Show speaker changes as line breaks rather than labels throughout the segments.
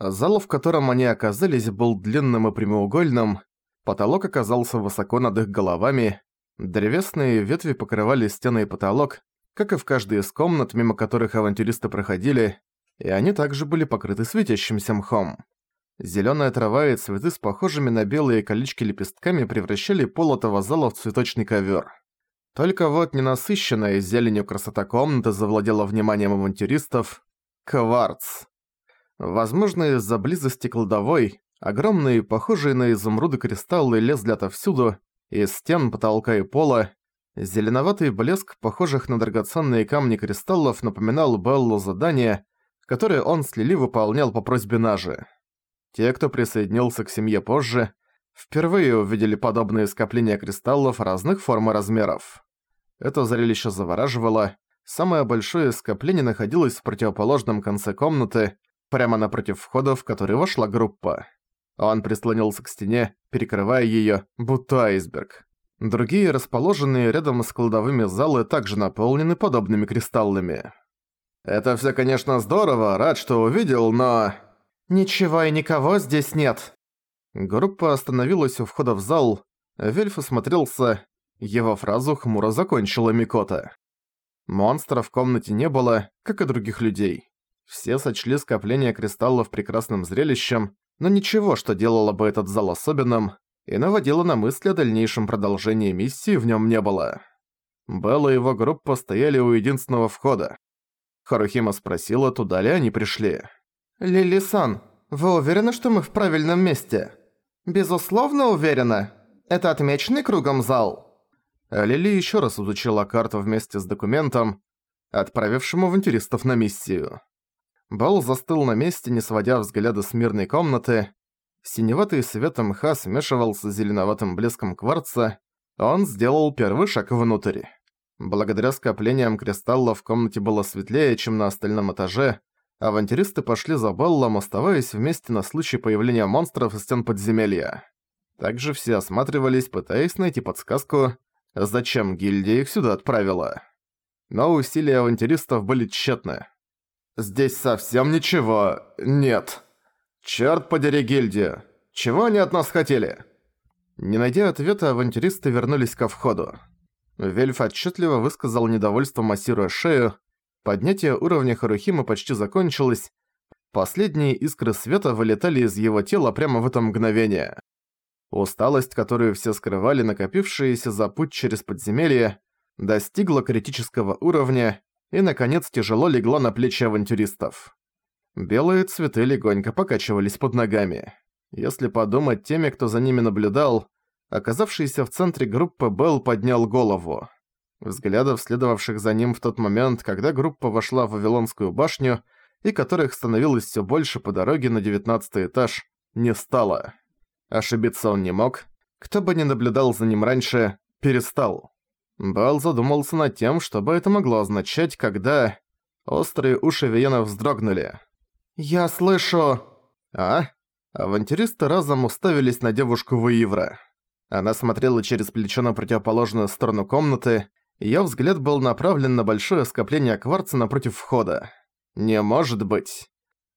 Зал, в котором они оказались, был длинным и прямоугольным, потолок оказался высоко над их головами, древесные ветви покрывали стены и потолок, как и в каждой из комнат, мимо которых авантюристы проходили, и они также были покрыты светящимся мхом. Зелёная трава и цветы с похожими на белые колечки лепестками превращали пол этого зала в цветочный ковер. Только вот ненасыщенная зеленью красота комнаты завладела вниманием авантюристов. Кварц. Возможно, из-за близости кладовой, огромные, похожие на изумруды кристаллы лезли отовсюду, из стен, потолка и пола. Зеленоватый блеск, похожих на драгоценные камни кристаллов, напоминал Беллу задание, которое он с Лили выполнял по просьбе Нажи. Те, кто присоединился к семье позже, впервые увидели подобные скопления кристаллов разных форм и размеров. Это зрелище завораживало. Самое большое скопление находилось в противоположном конце комнаты, прямо напротив входа, в который вошла группа. Он прислонился к стене, перекрывая её, будто айсберг. Другие, расположенные рядом с кладовыми залы, также наполнены подобными кристаллами. «Это всё, конечно, здорово, рад, что увидел, но...» «Ничего и никого здесь нет». Группа остановилась у входа в зал. Вельф осмотрелся. Его фразу хмуро закончила Микота. Монстров в комнате не было, как и других людей. Все сочли скопление кристаллов прекрасным зрелищем, но ничего, что делало бы этот зал особенным, и наводило на мысли о дальнейшем продолжении миссии в нем не было. Белла и его группа стояли у единственного входа. Харухима спросила, туда ли они пришли. «Лили-сан, вы уверены, что мы в правильном месте?» «Безусловно уверена. Это отмеченный кругом зал». Лили еще раз изучила карту вместе с документом, отправившим авантюристов на миссию. Бал застыл на месте, не сводя взгляда с мирной комнаты. Синеватый свет мха смешивался с зеленоватым блеском кварца. Он сделал первый шаг внутрь. Благодаря скоплениям кристаллов в комнате было светлее, чем на остальном этаже, авантюристы пошли за Беллом, оставаясь вместе на случай появления монстров из стен подземелья. Также все осматривались, пытаясь найти подсказку, зачем гильдия их сюда отправила. Но усилия авантюристов были тщетны. «Здесь совсем ничего нет. Чёрт подери гильдию. Чего они от нас хотели?» Не найдя ответа, авантюристы вернулись ко входу. Вельф отчетливо высказал недовольство, массируя шею, Поднятие уровня Харухима почти закончилось. Последние искры света вылетали из его тела прямо в это мгновение. Усталость, которую все скрывали, накопившиеся за путь через подземелье, достигла критического уровня и, наконец, тяжело легла на плечи авантюристов. Белые цветы легонько покачивались под ногами. Если подумать теми, кто за ними наблюдал, оказавшийся в центре группы Белл поднял голову. Взглядов, следовавших за ним в тот момент, когда группа вошла в Вавилонскую башню, и которых становилось все больше по дороге на девятнадцатый этаж, не стало. Ошибиться он не мог. Кто бы ни наблюдал за ним раньше, перестал. Бал задумался над тем, что бы это могло означать, когда... Острые уши Виена вздрогнули. «Я слышу...» «А?» Авантюристы разом уставились на девушку Ваивра. Она смотрела через плечо на противоположную сторону комнаты, Её взгляд был направлен на большое скопление кварца напротив входа. «Не может быть!»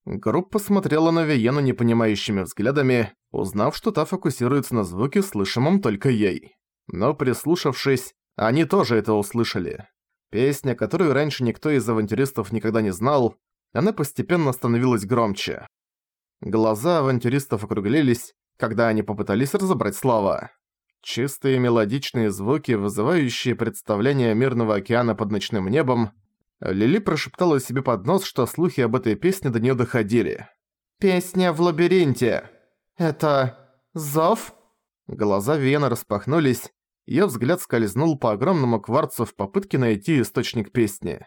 Группа смотрела на Виену непонимающими взглядами, узнав, что та фокусируется на звуке, слышимом только ей. Но прислушавшись, они тоже это услышали. Песня, которую раньше никто из авантюристов никогда не знал, она постепенно становилась громче. Глаза авантюристов округлились, когда они попытались разобрать слова. Чистые мелодичные звуки, вызывающие представление мирного океана под ночным небом. Лили прошептала себе под нос, что слухи об этой песне до неё доходили. «Песня в лабиринте. Это... зов?» Глаза Виена распахнулись, её взгляд скользнул по огромному кварцу в попытке найти источник песни.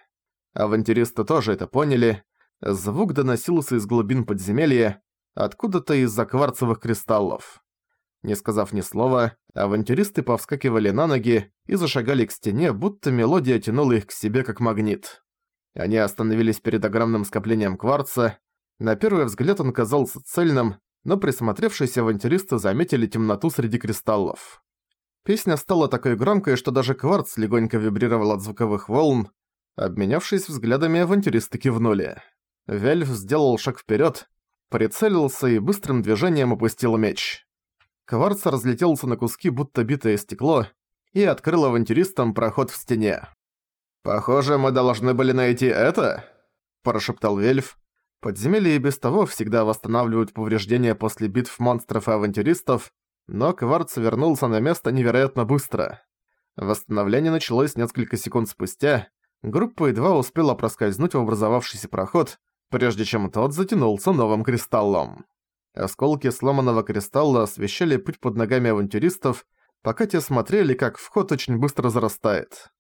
Авантюристы тоже это поняли. Звук доносился из глубин подземелья, откуда-то из-за кварцевых кристаллов. Не сказав ни слова, авантюристы повскакивали на ноги и зашагали к стене, будто мелодия тянула их к себе как магнит. Они остановились перед огромным скоплением кварца. На первый взгляд он казался цельным, но присмотревшиеся авантюристы заметили темноту среди кристаллов. Песня стала такой громкой, что даже кварц легонько вибрировал от звуковых волн. Обменявшись взглядами, авантюристы кивнули. Вельф сделал шаг вперед. прицелился и быстрым движением опустил меч. Кварц разлетелся на куски, будто битое стекло, и открыл авантюристам проход в стене. «Похоже, мы должны были найти это?» – прошептал Вельф. Подземелья и без того всегда восстанавливают повреждения после битв монстров и авантюристов, но Кварц вернулся на место невероятно быстро. Восстановление началось несколько секунд спустя, группа едва успела проскользнуть в образовавшийся проход, прежде чем тот затянулся новым кристаллом. Осколки сломанного кристалла освещали путь под ногами авантюристов, пока те смотрели, как вход очень быстро зарастает.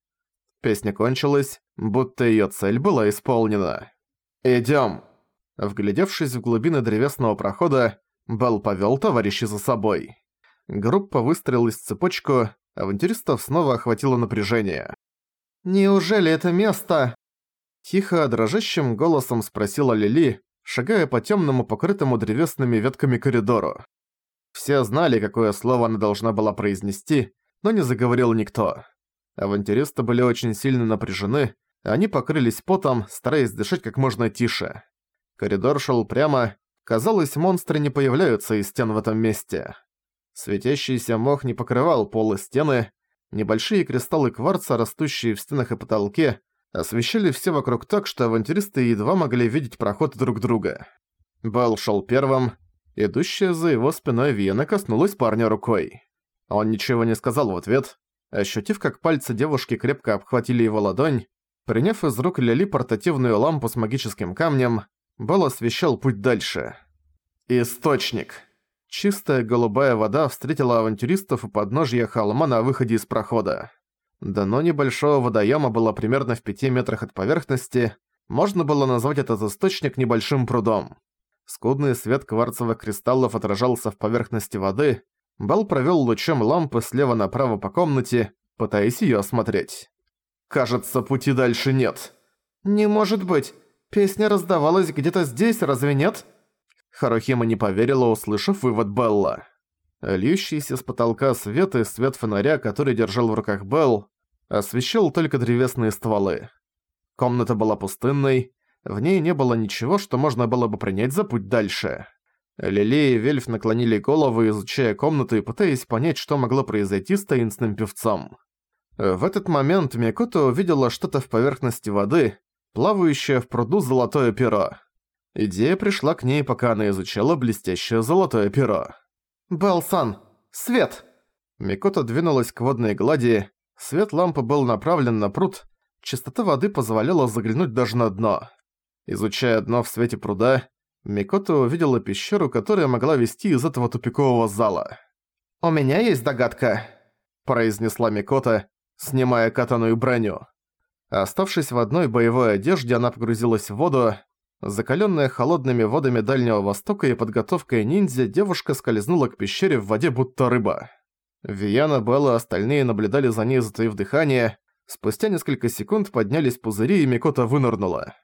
Песня кончилась, будто её цель была исполнена. «Идём!» Вглядевшись в глубины древесного прохода, Белл повёл товарищей за собой. Группа выстроилась в цепочку, авантюристов снова охватило напряжение. «Неужели это место?» Тихо, дрожащим голосом спросила Лили, шагая по тёмному, покрытому древесными ветками коридору. Все знали, какое слово она должна была произнести, но не заговорил никто. Авантюристы были очень сильно напряжены, они покрылись потом, стараясь дышать как можно тише. Коридор шел прямо, казалось, монстры не появляются из стен в этом месте. Светящийся мох не покрывал пол и стены, небольшие кристаллы кварца, растущие в стенах и потолке, освещали все вокруг так, что авантюристы едва могли видеть проход друг друга. Белл шел первым, идущая за его спиной Виена коснулась парня рукой. Он ничего не сказал в ответ, ощутив, как пальцы девушки крепко обхватили его ладонь, приняв из рук Лили портативную лампу с магическим камнем, Белл освещал путь дальше. Источник. Чистая голубая вода встретила авантюристов у подножья холма на выходе из прохода. Дно небольшого водоема было примерно в пяти метрах от поверхности, можно было назвать этот источник небольшим прудом. Скудный свет кварцевых кристаллов отражался в поверхности воды, Бал провёл лучом лампы слева направо по комнате, пытаясь её осмотреть. «Кажется, пути дальше нет». «Не может быть! Песня раздавалась где-то здесь, разве нет?» Харухима не поверила, услышав вывод Белла. Льющийся с потолка свет и свет фонаря, который держал в руках Белл, освещал только древесные стволы. Комната была пустынной, в ней не было ничего, что можно было бы принять за путь дальше. Лили и Вельф наклонили головы, изучая комнату и пытаясь понять, что могло произойти с таинственным певцом. В этот момент Микото увидела что-то в поверхности воды, плавающее в пруду золотое перо. Идея пришла к ней, пока она изучала блестящее золотое перо. «Белсан! Свет!» Микото двинулась к водной глади, свет лампы был направлен на пруд, чистота воды позволяла заглянуть даже на дно. Изучая дно в свете пруда, Микото увидела пещеру, которая могла вести из этого тупикового зала. «У меня есть догадка», – произнесла Микото, снимая катану и броню. Оставшись в одной боевой одежде, она погрузилась в воду, Закаленная холодными водами Дальнего Востока и подготовкой ниндзя, девушка скользнула к пещере в воде будто рыба. Вияна, Белла и остальные наблюдали за ней, затаив дыхание. Спустя несколько секунд поднялись пузыри, и Микота вынырнула.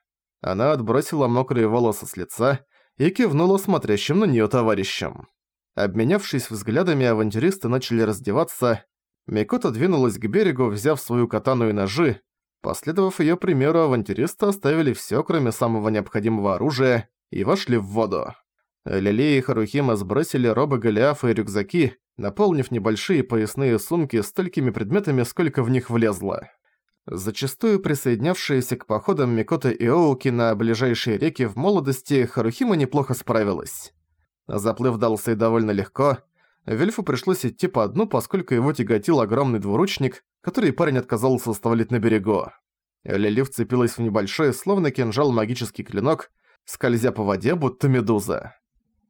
Она отбросила мокрые волосы с лица и кивнула смотрящим на неё товарищам. Обменявшись взглядами, авантюристы начали раздеваться. Микота двинулась к берегу, взяв свою катану и ножи, Последовав её примеру, авантюристы оставили всё, кроме самого необходимого оружия, и вошли в воду. Лили и Харухима сбросили робы Голиафа и рюкзаки, наполнив небольшие поясные сумки столькими предметами, сколько в них влезло. Зачастую присоединявшиеся к походам Микота и Оуки на ближайшие реки в молодости, Харухима неплохо справилась. Заплыв дался и довольно легко. Вельфу пришлось идти по дну, поскольку его тяготил огромный двуручник, который парень отказался оставлять на берегу. Лили вцепилась в небольшой, словно кинжал магический клинок, скользя по воде, будто медуза.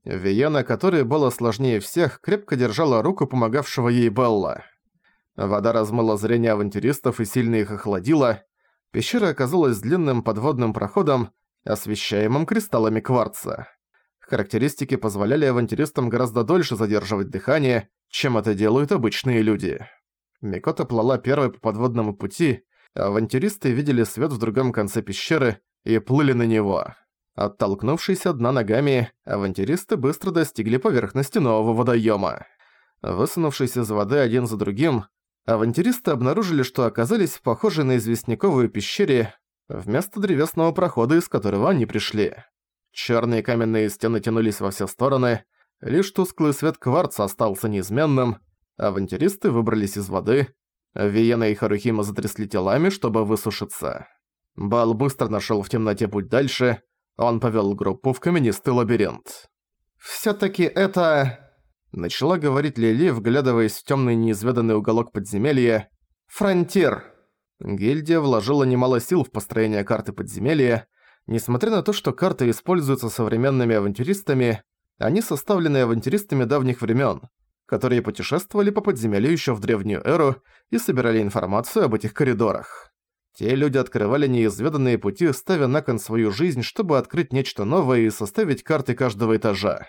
Виена, которая была сложнее всех, крепко держала руку помогавшего ей Белла. Вода размыла зрение авантюристов и сильно их охладила. Пещера оказалась длинным подводным проходом, освещаемым кристаллами кварца. Характеристики позволяли авантюристам гораздо дольше задерживать дыхание, чем это делают обычные люди. Микота плыла первой по подводному пути, а авантюристы видели свет в другом конце пещеры и плыли на него. Оттолкнувшись от дна ногами, авантюристы быстро достигли поверхности нового водоема. Высунувшись из воды один за другим, авантюристы обнаружили, что оказались в похожей на известняковую пещере вместо древесного прохода, из которого они пришли. Черные каменные стены тянулись во все стороны, лишь тусклый свет кварца остался неизменным, авантюристы выбрались из воды, Виена и Харухима затрясли телами, чтобы высушиться. Бал быстро нашел в темноте путь дальше, он повел группу в каменистый лабиринт. «Всё-таки это...» Начала говорить Лили, вглядываясь в темный неизведанный уголок подземелья. «Фронтир!» Гильдия вложила немало сил в построение карты подземелья. Несмотря на то, что карта используется современными авантюристами, они составлены авантюристами давних времен, которые путешествовали по подземелью еще в древнюю эру и собирали информацию об этих коридорах. Те люди открывали неизведанные пути, ставя на кон свою жизнь, чтобы открыть нечто новое и составить карты каждого этажа.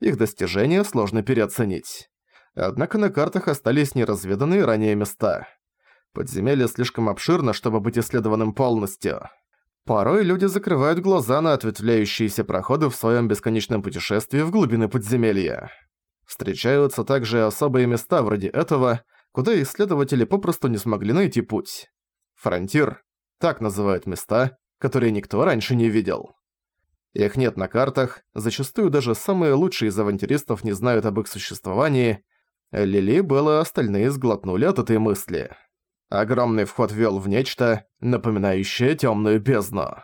Их достижения сложно переоценить. Однако на картах остались неразведанные ранее места. Подземелье слишком обширно, чтобы быть исследованным полностью. Порой люди закрывают глаза на ответвляющиеся проходы в своем бесконечном путешествии в глубины подземелья. Встречаются также особые места вроде этого, куда исследователи попросту не смогли найти путь. Фронтир – так называют места, которые никто раньше не видел. Их нет на картах, зачастую даже самые лучшие из авантюристов не знают об их существовании. Лили, Белла и остальные сглотнули от этой мысли. Огромный вход вел в нечто, напоминающее темную бездну.